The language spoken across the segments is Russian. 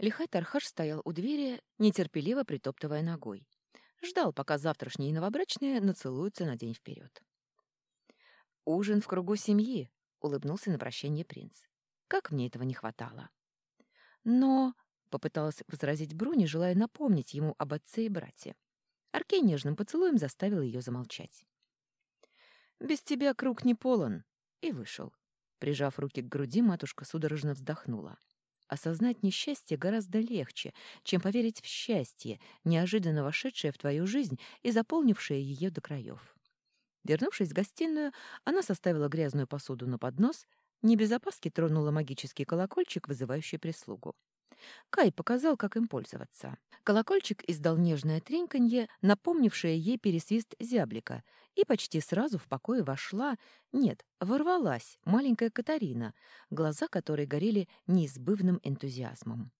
Лихай Тархаш стоял у двери, нетерпеливо притоптывая ногой. Ждал, пока завтрашние новобрачные нацелуются на день вперед. «Ужин в кругу семьи», — улыбнулся на прощание принц. «Как мне этого не хватало!» «Но...» — попыталась возразить Бруни, желая напомнить ему об отце и брате. Аркей нежным поцелуем заставил ее замолчать. «Без тебя круг не полон», — и вышел. Прижав руки к груди, матушка судорожно вздохнула. Осознать несчастье гораздо легче, чем поверить в счастье, неожиданно вошедшее в твою жизнь и заполнившее ее до краев. Вернувшись в гостиную, она составила грязную посуду на поднос, не без опаски тронула магический колокольчик, вызывающий прислугу. Кай показал, как им пользоваться. Колокольчик издал нежное треньканье, напомнившее ей пересвист зяблика, и почти сразу в покое вошла, нет, ворвалась маленькая Катарина, глаза которой горели неизбывным энтузиазмом.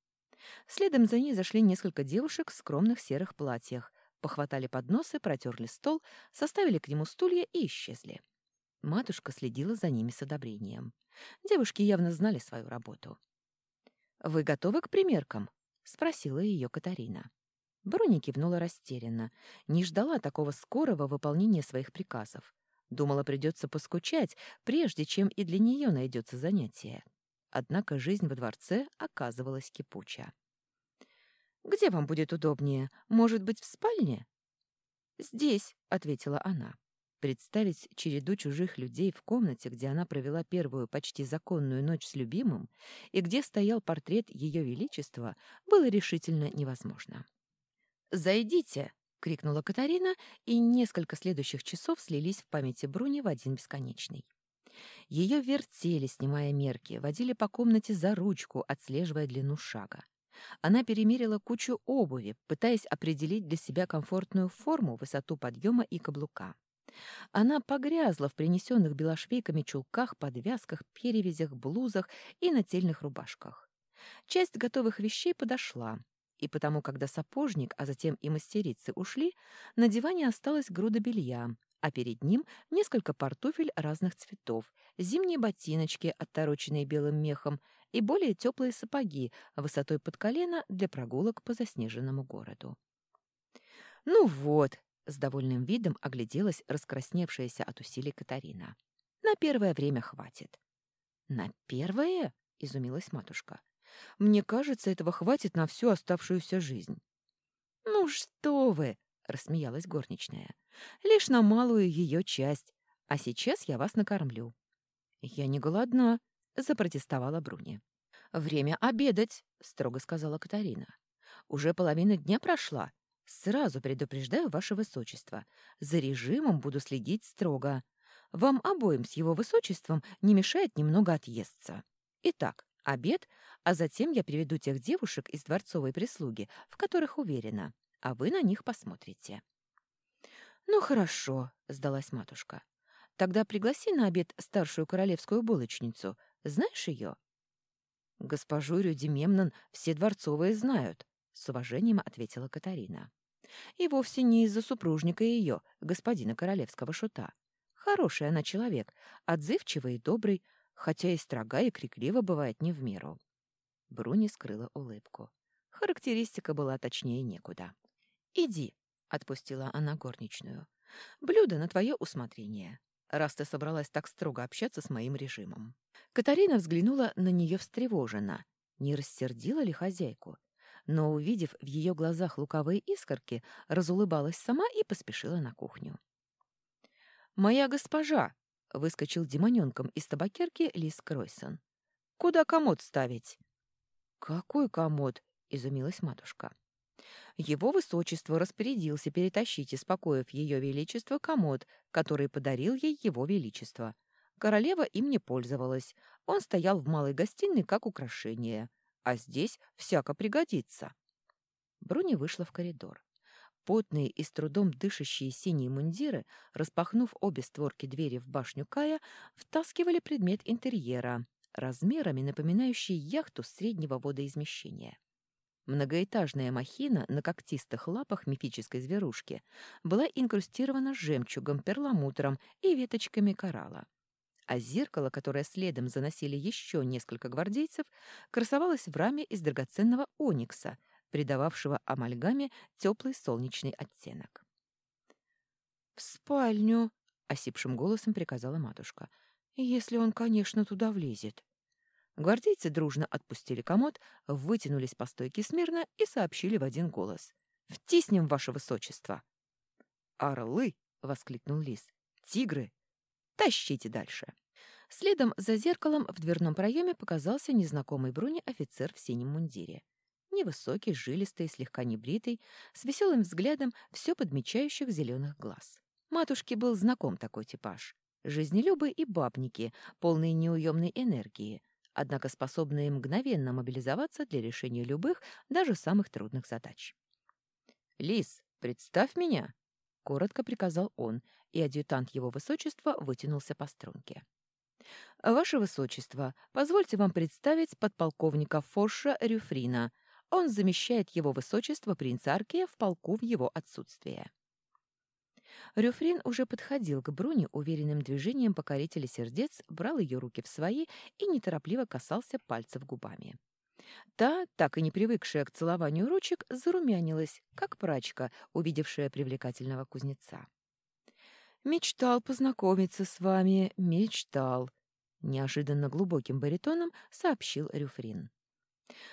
Следом за ней зашли несколько девушек в скромных серых платьях, похватали подносы, протерли стол, составили к нему стулья и исчезли. Матушка следила за ними с одобрением. Девушки явно знали свою работу. «Вы готовы к примеркам?» — спросила ее Катарина. Бруни кивнула растерянно, не ждала такого скорого выполнения своих приказов. Думала, придется поскучать, прежде чем и для нее найдется занятие. Однако жизнь во дворце оказывалась кипуча. «Где вам будет удобнее? Может быть, в спальне?» «Здесь», — ответила она. Представить череду чужих людей в комнате, где она провела первую почти законную ночь с любимым и где стоял портрет Ее Величества, было решительно невозможно. «Зайдите!» — крикнула Катарина, и несколько следующих часов слились в памяти Бруни в один бесконечный. Ее вертели, снимая мерки, водили по комнате за ручку, отслеживая длину шага. Она перемерила кучу обуви, пытаясь определить для себя комфортную форму, высоту подъема и каблука. Она погрязла в принесенных белошвейками чулках, подвязках, перевязях, блузах и нательных рубашках. Часть готовых вещей подошла, и потому, когда сапожник, а затем и мастерицы ушли, на диване осталась груда белья, а перед ним несколько портуфель разных цветов, зимние ботиночки, оттороченные белым мехом, и более теплые сапоги высотой под колено для прогулок по заснеженному городу. «Ну вот», с довольным видом огляделась раскрасневшаяся от усилий Катарина. «На первое время хватит». «На первое?» — изумилась матушка. «Мне кажется, этого хватит на всю оставшуюся жизнь». «Ну что вы!» — рассмеялась горничная. «Лишь на малую ее часть. А сейчас я вас накормлю». «Я не голодна», — запротестовала Бруни. «Время обедать», — строго сказала Катарина. «Уже половина дня прошла. Сразу предупреждаю, ваше высочество, за режимом буду следить строго. Вам обоим с его высочеством не мешает немного отъесться. Итак, обед, а затем я приведу тех девушек из дворцовой прислуги, в которых уверена, а вы на них посмотрите. Ну хорошо, сдалась матушка. Тогда пригласи на обед старшую королевскую булочницу. Знаешь ее? Госпожу Рюдимемнон все дворцовые знают, с уважением ответила Катарина. И вовсе не из-за супружника ее, господина королевского шута. Хороший она человек, отзывчивый и добрый, хотя и строга и криклива бывает не в меру. Бруни скрыла улыбку. Характеристика была точнее некуда. «Иди», — отпустила она горничную. «Блюдо на твое усмотрение, раз ты собралась так строго общаться с моим режимом». Катарина взглянула на нее встревоженно. Не рассердила ли хозяйку? Но, увидев в ее глазах луковые искорки, разулыбалась сама и поспешила на кухню. «Моя госпожа!» — выскочил демоненком из табакерки Лис Кройсон. «Куда комод ставить?» «Какой комод?» — изумилась матушка. Его высочество распорядился перетащить из покоев ее величество комод, который подарил ей его величество. Королева им не пользовалась. Он стоял в малой гостиной как украшение а здесь всяко пригодится. Бруни вышла в коридор. Потные и с трудом дышащие синие мундиры, распахнув обе створки двери в башню Кая, втаскивали предмет интерьера, размерами напоминающий яхту среднего водоизмещения. Многоэтажная махина на когтистых лапах мифической зверушки была инкрустирована жемчугом, перламутром и веточками коралла. А зеркало, которое следом заносили еще несколько гвардейцев, красовалось в раме из драгоценного оникса, придававшего амальгаме теплый солнечный оттенок. «В спальню!» — осипшим голосом приказала матушка. «Если он, конечно, туда влезет». Гвардейцы дружно отпустили комод, вытянулись по стойке смирно и сообщили в один голос. «Втиснем, ваше высочество!» «Орлы!» — воскликнул лис. «Тигры! Тащите дальше!» Следом за зеркалом в дверном проеме показался незнакомый Бруни офицер в синем мундире. Невысокий, жилистый, слегка небритый, с веселым взглядом все подмечающих зеленых глаз. Матушке был знаком такой типаж. Жизнелюбы и бабники, полные неуемной энергии, однако способные мгновенно мобилизоваться для решения любых, даже самых трудных задач. «Лис, представь меня!» — коротко приказал он, и адъютант его высочества вытянулся по струнке. «Ваше высочество, позвольте вам представить подполковника Форша Рюфрина. Он замещает его высочество принца Аркея в полку в его отсутствие». Рюфрин уже подходил к Бруне уверенным движением покорителя сердец, брал ее руки в свои и неторопливо касался пальцев губами. Та, так и не привыкшая к целованию ручек, зарумянилась, как прачка, увидевшая привлекательного кузнеца. «Мечтал познакомиться с вами, мечтал», — неожиданно глубоким баритоном сообщил Рюфрин.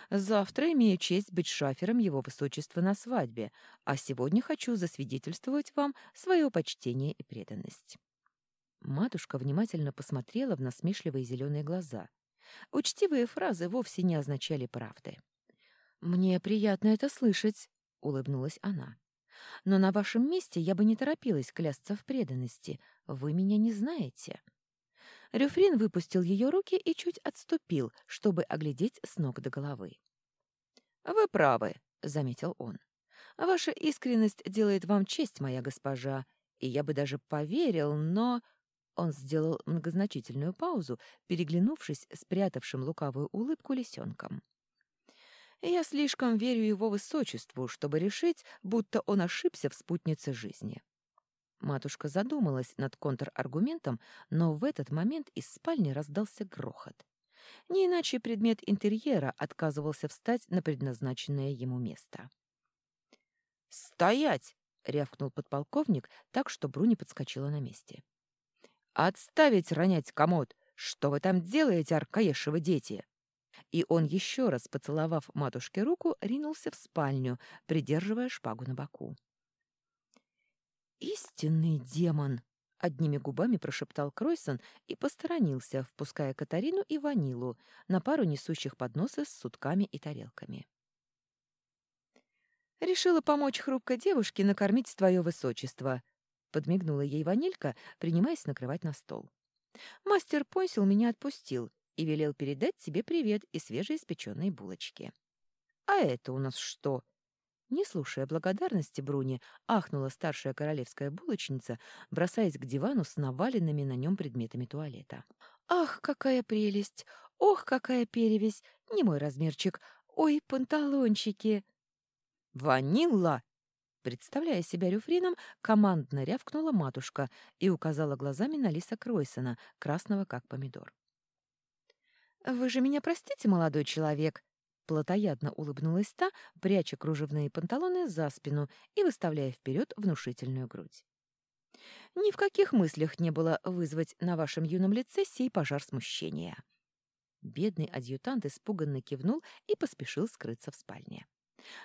«Завтра имею честь быть шафером его высочества на свадьбе, а сегодня хочу засвидетельствовать вам свое почтение и преданность». Матушка внимательно посмотрела в насмешливые зеленые глаза. Учтивые фразы вовсе не означали правды. «Мне приятно это слышать», — улыбнулась она. «Но на вашем месте я бы не торопилась клясться в преданности. Вы меня не знаете». Рюфрин выпустил ее руки и чуть отступил, чтобы оглядеть с ног до головы. «Вы правы», — заметил он. «Ваша искренность делает вам честь, моя госпожа, и я бы даже поверил, но...» Он сделал многозначительную паузу, переглянувшись с прятавшим лукавую улыбку лисенком. «Я слишком верю его высочеству, чтобы решить, будто он ошибся в спутнице жизни». Матушка задумалась над контраргументом, но в этот момент из спальни раздался грохот. Не иначе предмет интерьера отказывался встать на предназначенное ему место. «Стоять!» — рявкнул подполковник так, что Бруни подскочила на месте. «Отставить ронять комод! Что вы там делаете, Аркаешевы дети?» И он еще раз, поцеловав матушке руку, ринулся в спальню, придерживая шпагу на боку. «Истинный демон!» — одними губами прошептал Кройсон и посторонился, впуская Катарину и Ванилу на пару несущих подносы с сутками и тарелками. «Решила помочь хрупкой девушке накормить твое высочество», — подмигнула ей Ванилька, принимаясь накрывать на стол. «Мастер Понсил меня отпустил и велел передать тебе привет и свежеиспеченные булочки». «А это у нас что?» Не слушая благодарности Бруни, ахнула старшая королевская булочница, бросаясь к дивану с наваленными на нем предметами туалета. «Ах, какая прелесть! Ох, какая перевесь! Не мой размерчик! Ой, панталончики!» «Ванилла!» Представляя себя рюфрином, командно рявкнула матушка и указала глазами на Лиса Кройсона, красного как помидор. «Вы же меня простите, молодой человек!» Платоядно улыбнулась та, пряча кружевные панталоны за спину и выставляя вперед внушительную грудь. Ни в каких мыслях не было вызвать на вашем юном лице сей пожар смущения. Бедный адъютант испуганно кивнул и поспешил скрыться в спальне.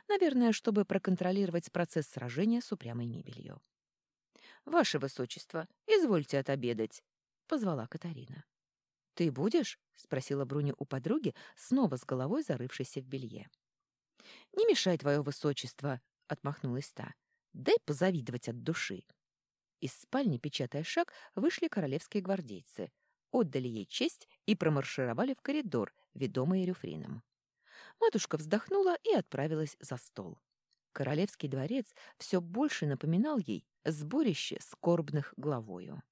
Наверное, чтобы проконтролировать процесс сражения с упрямой мебелью. «Ваше высочество, извольте отобедать», — позвала Катарина. «Ты будешь?» — спросила Бруни у подруги, снова с головой зарывшейся в белье. «Не мешай, твое высочество», — отмахнулась та. «Дай позавидовать от души». Из спальни, печатая шаг, вышли королевские гвардейцы, отдали ей честь и промаршировали в коридор, ведомые Рюфрином. Матушка вздохнула и отправилась за стол. Королевский дворец все больше напоминал ей сборище скорбных главою.